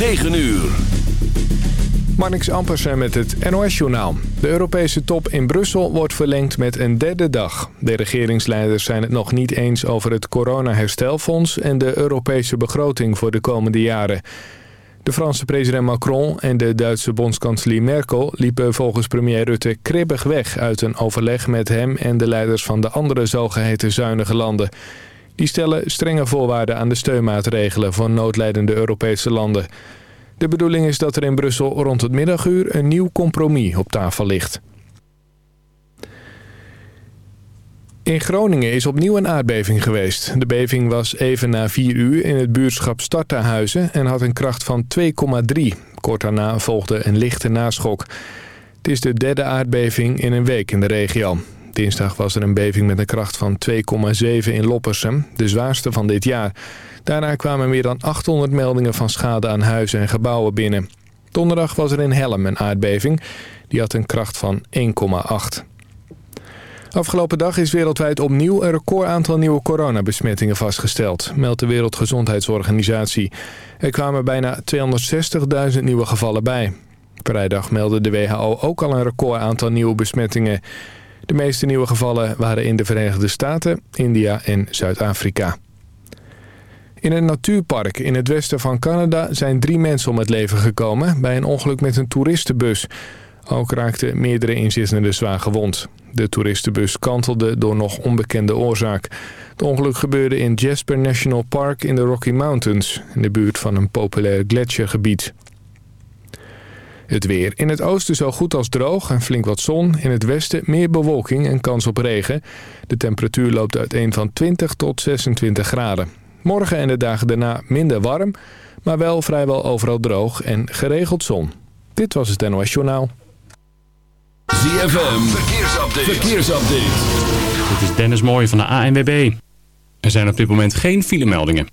9 uur. Marnix Ampersen met het NOS-journaal. De Europese top in Brussel wordt verlengd met een derde dag. De regeringsleiders zijn het nog niet eens over het coronaherstelfonds... en de Europese begroting voor de komende jaren. De Franse president Macron en de Duitse bondskanselier Merkel... liepen volgens premier Rutte kribbig weg uit een overleg met hem... en de leiders van de andere zogeheten zuinige landen. Die stellen strenge voorwaarden aan de steunmaatregelen... voor noodlijdende Europese landen... De bedoeling is dat er in Brussel rond het middaguur een nieuw compromis op tafel ligt. In Groningen is opnieuw een aardbeving geweest. De beving was even na 4 uur in het buurtschap Startenhuizen en had een kracht van 2,3. Kort daarna volgde een lichte naschok. Het is de derde aardbeving in een week in de regio. Dinsdag was er een beving met een kracht van 2,7 in Loppersum, de zwaarste van dit jaar. Daarna kwamen meer dan 800 meldingen van schade aan huizen en gebouwen binnen. Donderdag was er in Helm een aardbeving. Die had een kracht van 1,8. Afgelopen dag is wereldwijd opnieuw een record aantal nieuwe coronabesmettingen vastgesteld, meldt de Wereldgezondheidsorganisatie. Er kwamen bijna 260.000 nieuwe gevallen bij. Vrijdag meldde de WHO ook al een record aantal nieuwe besmettingen. De meeste nieuwe gevallen waren in de Verenigde Staten, India en Zuid-Afrika. In een natuurpark in het westen van Canada zijn drie mensen om het leven gekomen... bij een ongeluk met een toeristenbus. Ook raakten meerdere inzittenden zwaar gewond. De toeristenbus kantelde door nog onbekende oorzaak. Het ongeluk gebeurde in Jasper National Park in de Rocky Mountains... in de buurt van een populair gletsjergebied. Het weer. In het oosten zo goed als droog en flink wat zon. In het westen meer bewolking en kans op regen. De temperatuur loopt uiteen van 20 tot 26 graden. Morgen en de dagen daarna minder warm, maar wel vrijwel overal droog en geregeld zon. Dit was het NOS Journaal. ZFM, verkeersupdate. verkeersupdate. Dit is Dennis Mooij van de ANWB. Er zijn op dit moment geen filemeldingen.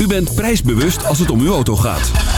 U bent prijsbewust als het om uw auto gaat.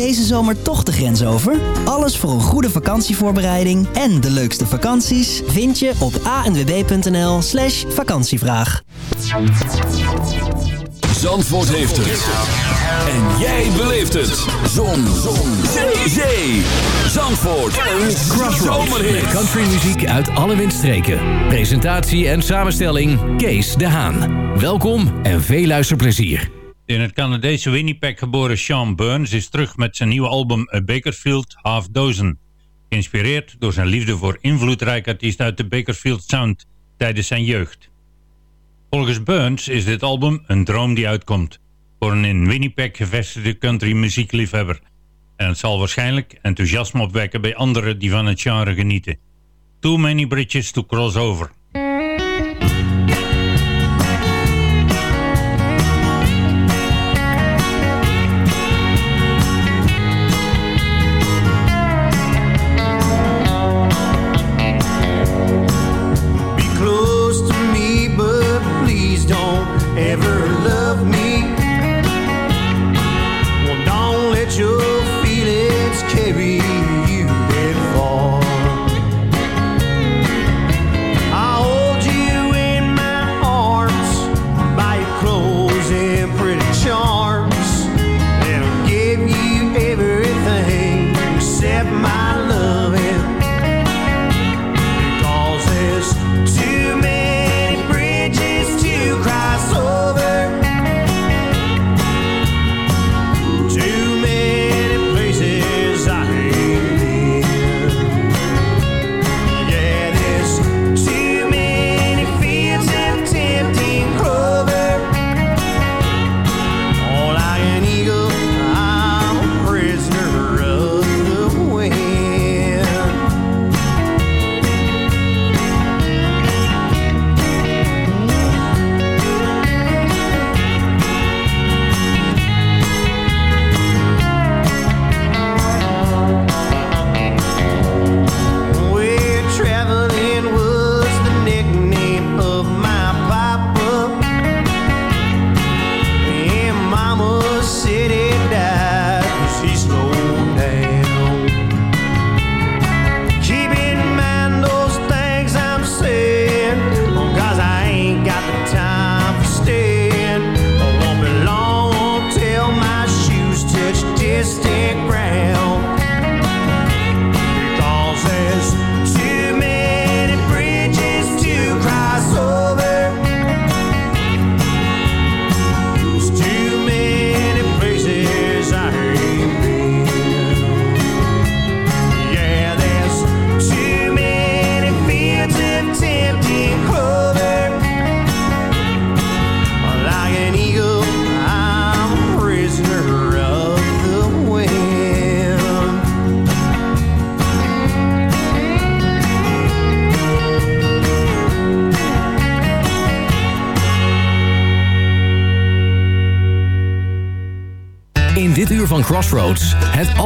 Deze zomer toch de grens over? Alles voor een goede vakantievoorbereiding en de leukste vakanties vind je op anwb.nl slash vakantievraag. Zandvoort heeft het. En jij beleeft het. Zon. Zon. Zee. Zee. Zandvoort. Een zomerhit. Country muziek uit alle windstreken. Presentatie en samenstelling Kees de Haan. Welkom en veel luisterplezier. In het Canadese Winnipeg geboren Sean Burns is terug met zijn nieuwe album A Bakersfield Half Dozen. Geïnspireerd door zijn liefde voor invloedrijke artiest uit de Bakersfield Sound tijdens zijn jeugd. Volgens Burns is dit album een droom die uitkomt voor een in Winnipeg gevestigde country muziekliefhebber. En het zal waarschijnlijk enthousiasme opwekken bij anderen die van het genre genieten. Too many bridges to cross over.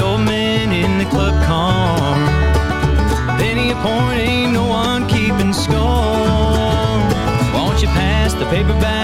old men in the club car. Penny a point, ain't no one keeping score. Won't you pass the paper bag?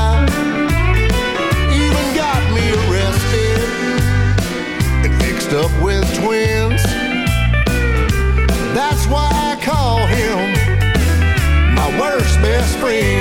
And fixed up with twins. That's why I call him my worst best friend.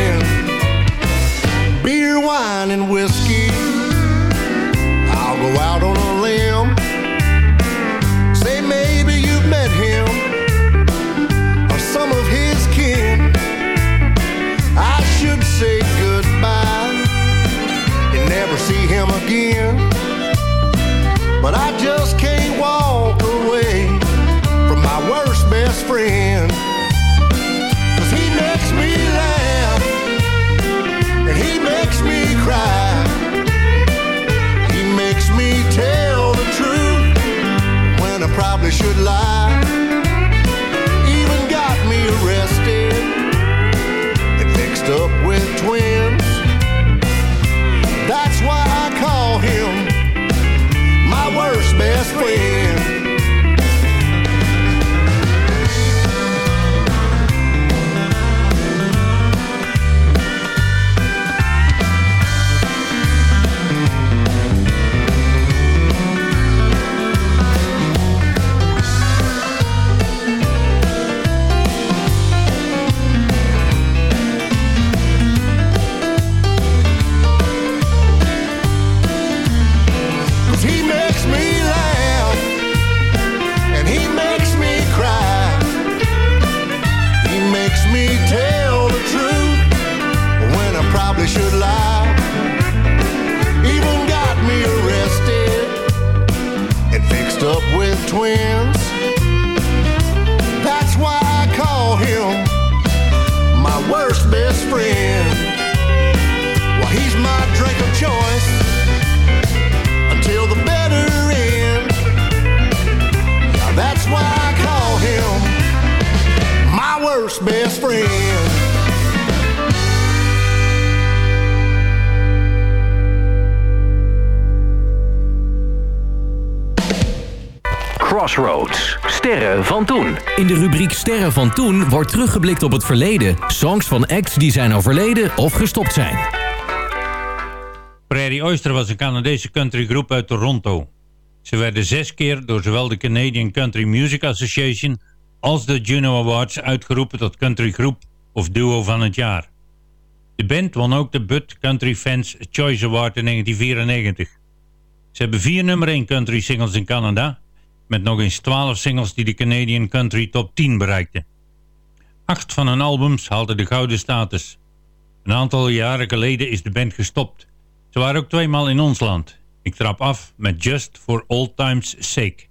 Of choice until the better end. That's why I call him my worst best friend. Crossroads. Sterren van toen. In de rubriek Sterren van toen wordt teruggeblikt op het verleden. Songs van acts die zijn overleden of gestopt zijn. Prairie Oyster was een Canadese countrygroep uit Toronto. Ze werden zes keer door zowel de Canadian Country Music Association als de Juno Awards uitgeroepen tot countrygroep of duo van het jaar. De band won ook de Bud Country Fans Choice Award in 1994. Ze hebben vier nummer 1 country singles in Canada, met nog eens 12 singles die de Canadian Country Top 10 bereikten. Acht van hun albums haalden de gouden status. Een aantal jaren geleden is de band gestopt. Ze waren ook tweemaal in ons land. Ik trap af met Just for Old Times Sake.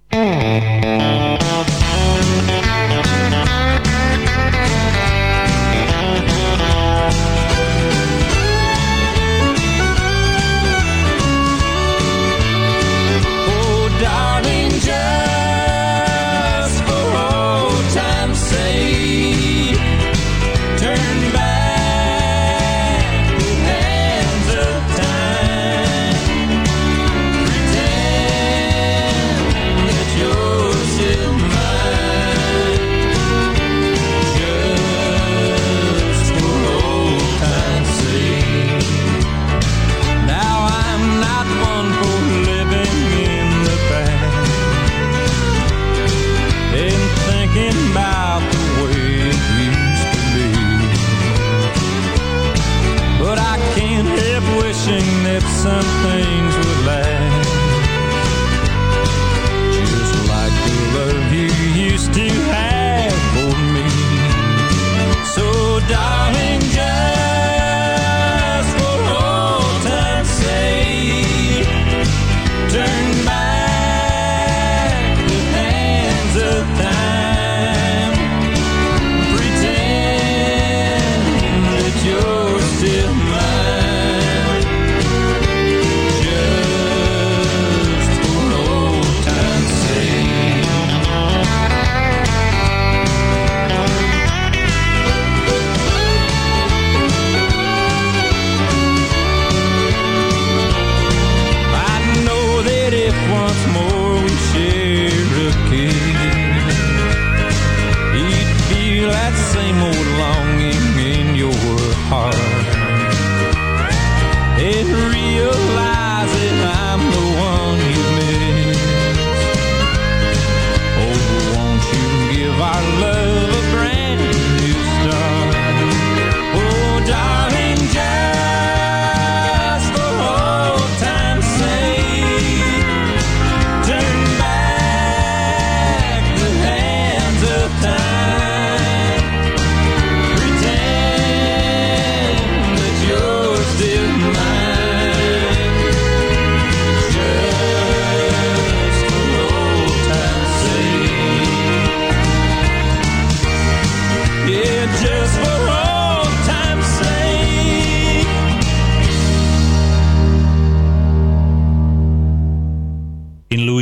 About the way it used to be. But I can't help wishing that some things would last,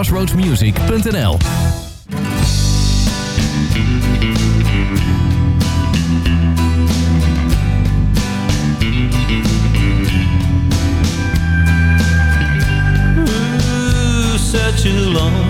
crossroadsmusic.nl Such a long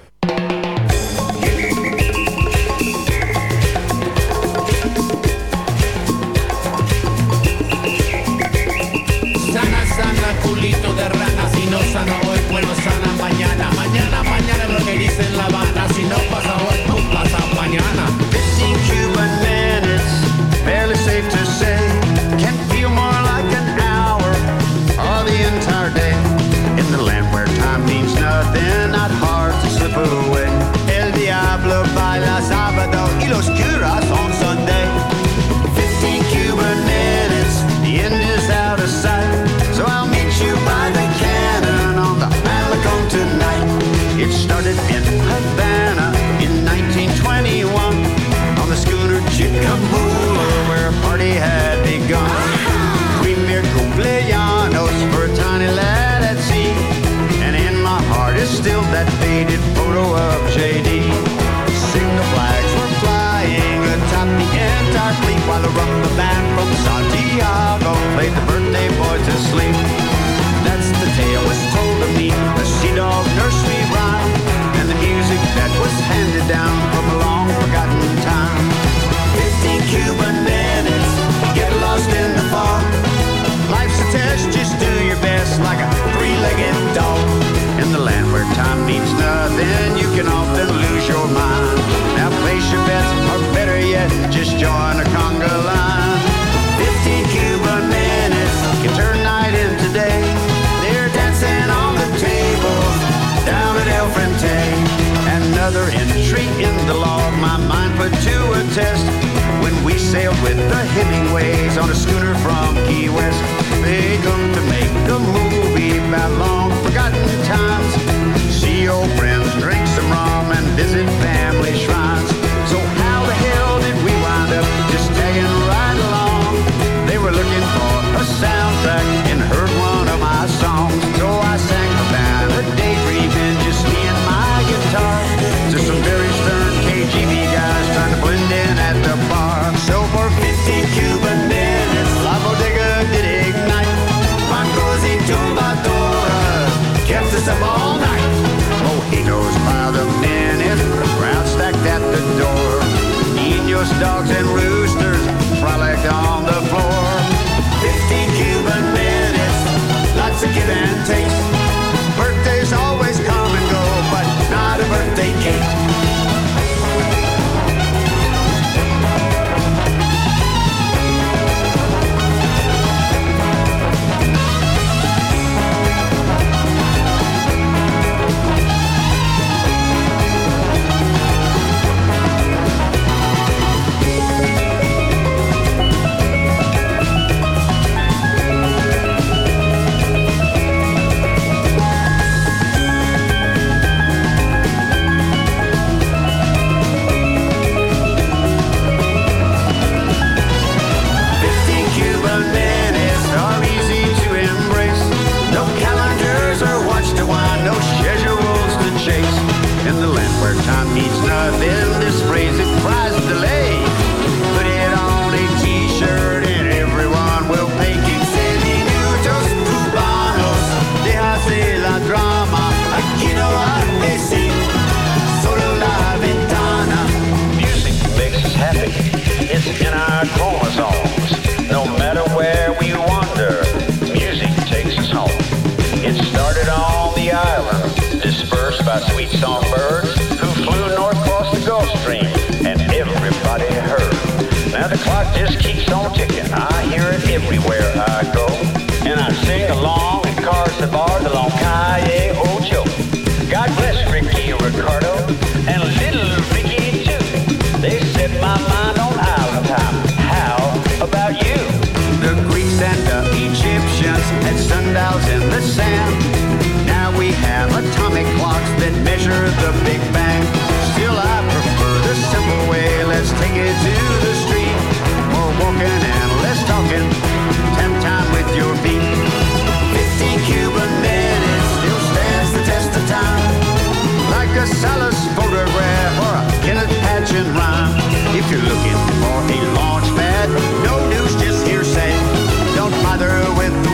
Means nothing, you can often lose your mind. Now place your bets, or better yet, just join a conga line. 15 Cuban minutes can turn night into day. They're dancing on the tables down at El Frente. Another entry in the log my mind put to a test. When we sailed with the Hemingways on a schooner from Key West. They come to make a movie about long forgotten times. See old friends, drink some rum, and visit family shrines. Dogs, and roosters frolicked on the Each now then this phrase it cries delay. Put it on a t-shirt and everyone will cubanos, la drama, aquí no hay solo la ventana. Music makes us happy, it's in our chromosomes. No matter where we wander, music takes us home. It started on the island, dispersed by sweet songbirds. Clock just keeps on ticking. I hear it everywhere I go, and I sing along in cars the bar, the long Calle Ocho. God bless Ricky Ricardo and little Ricky too. They set my mind on island time. How about you? The Greeks and the Egyptians had sundials in the sand. Now we have atomic clocks that measure the Big Bang. Still, I prefer the simple way. Let's take it to. More walking and less talking. Time time with your feet. 15 Cuban minutes still stands the test of time. Like a Salas photograph or a Kenneth Patchen rhyme. If you're looking for a launch pad, no news, just hearsay. Don't bother with the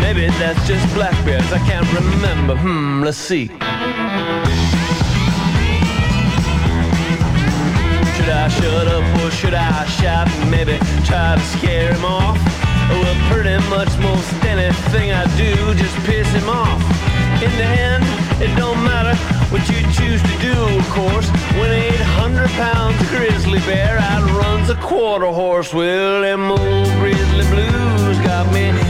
Maybe that's just black bears. I can't remember. Hmm, let's see. Should I shut up or should I shout maybe try to scare him off? Well, pretty much most anything I do just piss him off. In the end, it don't matter what you choose to do, of course. When 800 pounds grizzly bear outruns a quarter horse, well, them old grizzly blues got me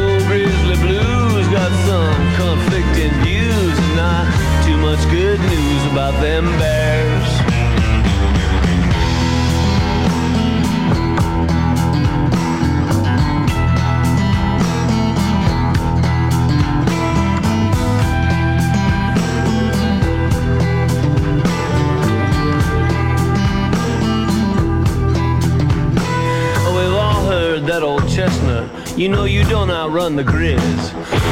about them bears. Oh, We've all heard that old chestnut. You know you don't outrun the grizz.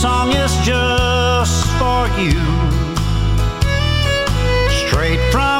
Song is just for you, straight from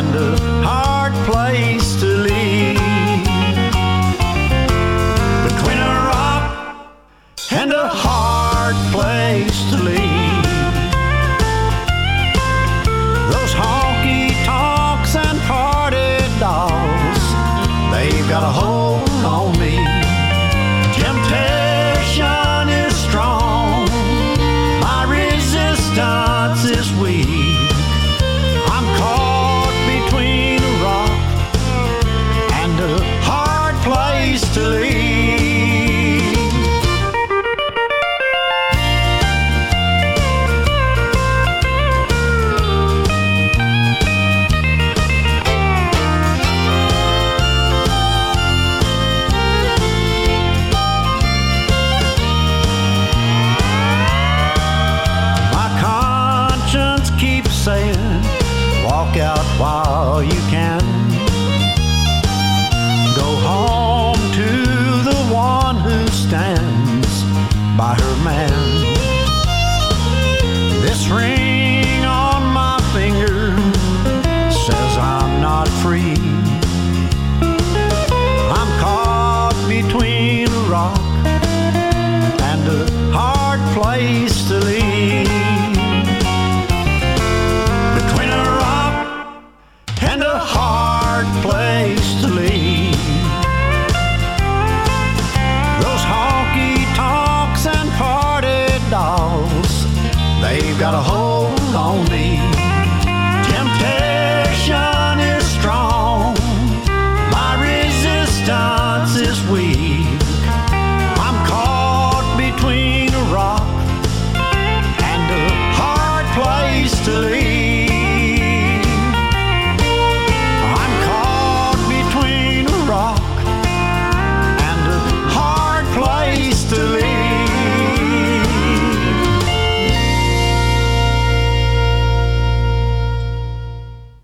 and a hard place to leave. Between a rock and a hard place